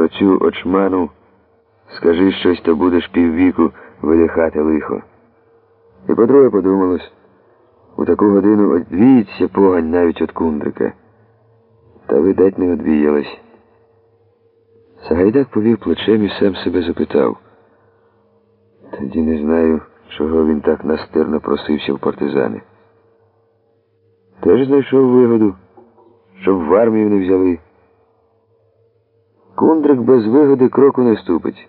про цю очману скажи щось, то будеш піввіку видихати лихо. І по-друге подумалось, у таку годину одвіється погань навіть від кундрика. Та видать не одвіялась. Сагайдак повів плечем і сам себе запитав. Тоді не знаю, чого він так настирно просився в партизани. Теж знайшов вигоду, щоб в армію не взяли. Кундрик без вигоди кроку не ступить.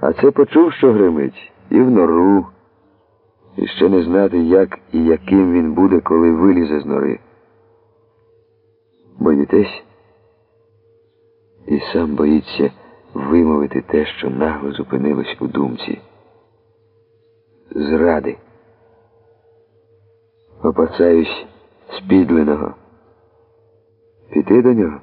А це почув, що гримить, і в нору. І ще не знати, як і яким він буде, коли вилізе з нори. Боїтесь? І сам боїться вимовити те, що нагло зупинилось у думці. Зради. Опасаюсь спідленого. Піти до нього?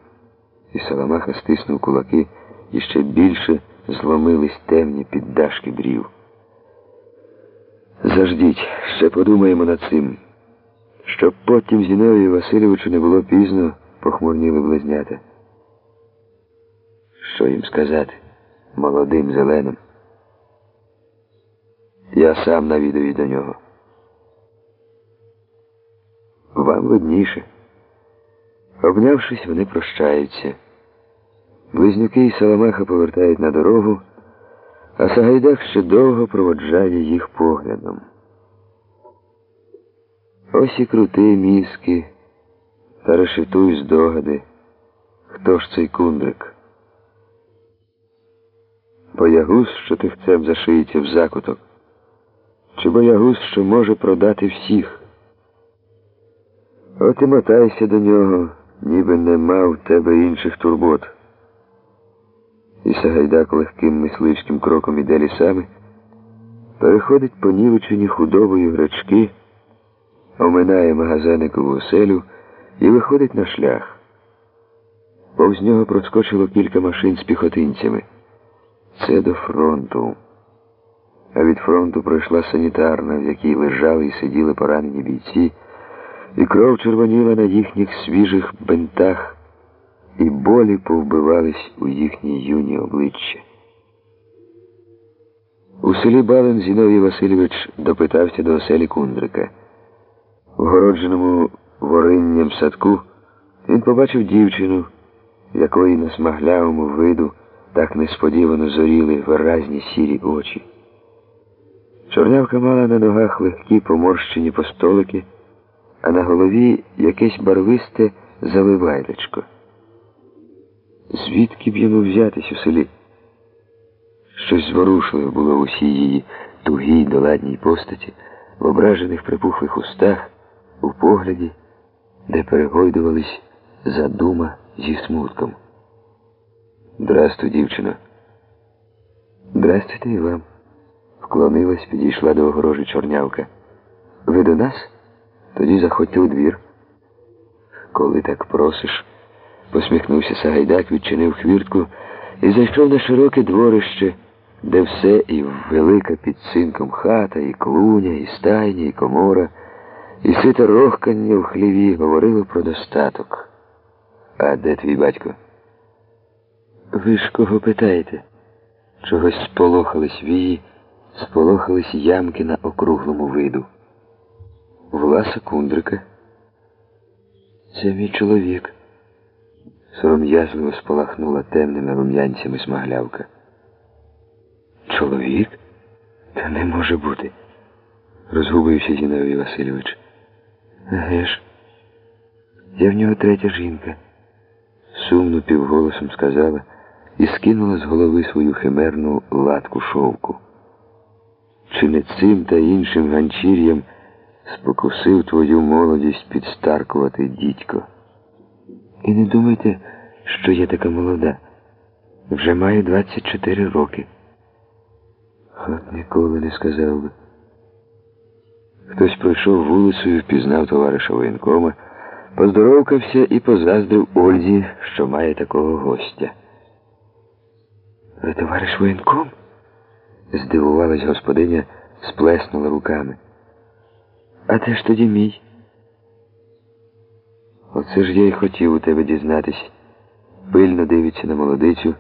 І Саламаха стиснув кулаки і ще більше зломились темні піддашки брів. Заждіть, ще подумаємо над цим. Щоб потім Зіновію Васильовичу не було пізно, похмурніли близнята. Що їм сказати молодим зеленим? Я сам навідаю до нього. Вам видніше. Обнявшись, вони прощаються. Близнюки і Саламаха повертають на дорогу, а Сагайдак ще довго проводжає їх поглядом. Ось і крути мізки та решетуй здогади. Хто ж цей кундрик? Боягуз, що тихцем зашиється в закуток, чи боягуз, що може продати всіх? От і мотайся до нього, ніби нема в тебе інших турбот. І Сагайдак легким мисливським кроком іде лісами, переходить понівечені худобою грачки, оминає магазиникову оселю і виходить на шлях. Повз нього проскочило кілька машин з піхотинцями. Це до фронту. А від фронту пройшла санітарна, в якій лежали і сиділи поранені бійці, і кров червоніла на їхніх свіжих бентах, і болі повбивались у їхні юні обличчя. У селі Балин Зіновій Васильович допитався до оселі Кундрика. В городженому воринням садку він побачив дівчину, якої на смаглявому виду так несподівано зоріли виразні сірі очі. Чорнявка мала на ногах легкі поморщені постолики, а на голові якесь барвисте заливайлечко. Звідки б йому взятись у селі? Щось зворушливе було в усій її тугій доладній постаті, в ображених припухлих устах, у погляді, де перегойдувались задума зі смутком. Здрастуй, дівчино. Здрастуйте і вам. Вклонилась, підійшла до огорожі чорнявка. Ви до нас? Тоді заходьте у двір. Коли так просиш, посміхнувся Сагайдак, відчинив хвіртку і зайшов на широке дворище, де все і велика під цинком хата, і клуня, і стайня, і комора, і сите рохкання в хліві говорило про достаток. А де твій батько? Ви ж кого питаєте? Чогось сполохались вії, сполохались ямки на округлому виду. Власа кундрика. Це мій чоловік. Сором'язливо спалахнула темними рум'янцями смаглявка. Чоловік? Та не може бути, розгубився Зіновій Васильович. Еге ж, я в нього третя жінка, сумно півголосом сказала і скинула з голови свою химерну латку шовку. Чи не цим та іншим ганчір'ям спокусив твою молодість підстаркувати дідько? І не думайте, що я така молода. Вже маю 24 роки. От ніколи не сказав би. Хтось пройшов вулицею, впізнав товариша воєнкома, поздоровкався і позаздрив Ользі, що має такого гостя. Ви товариш воєнком? здивувалась господиня, сплеснула руками. А ти ж тоді мій? Оце ж я й хотів у тебе дізнатись. пильно дивиться на молодицю.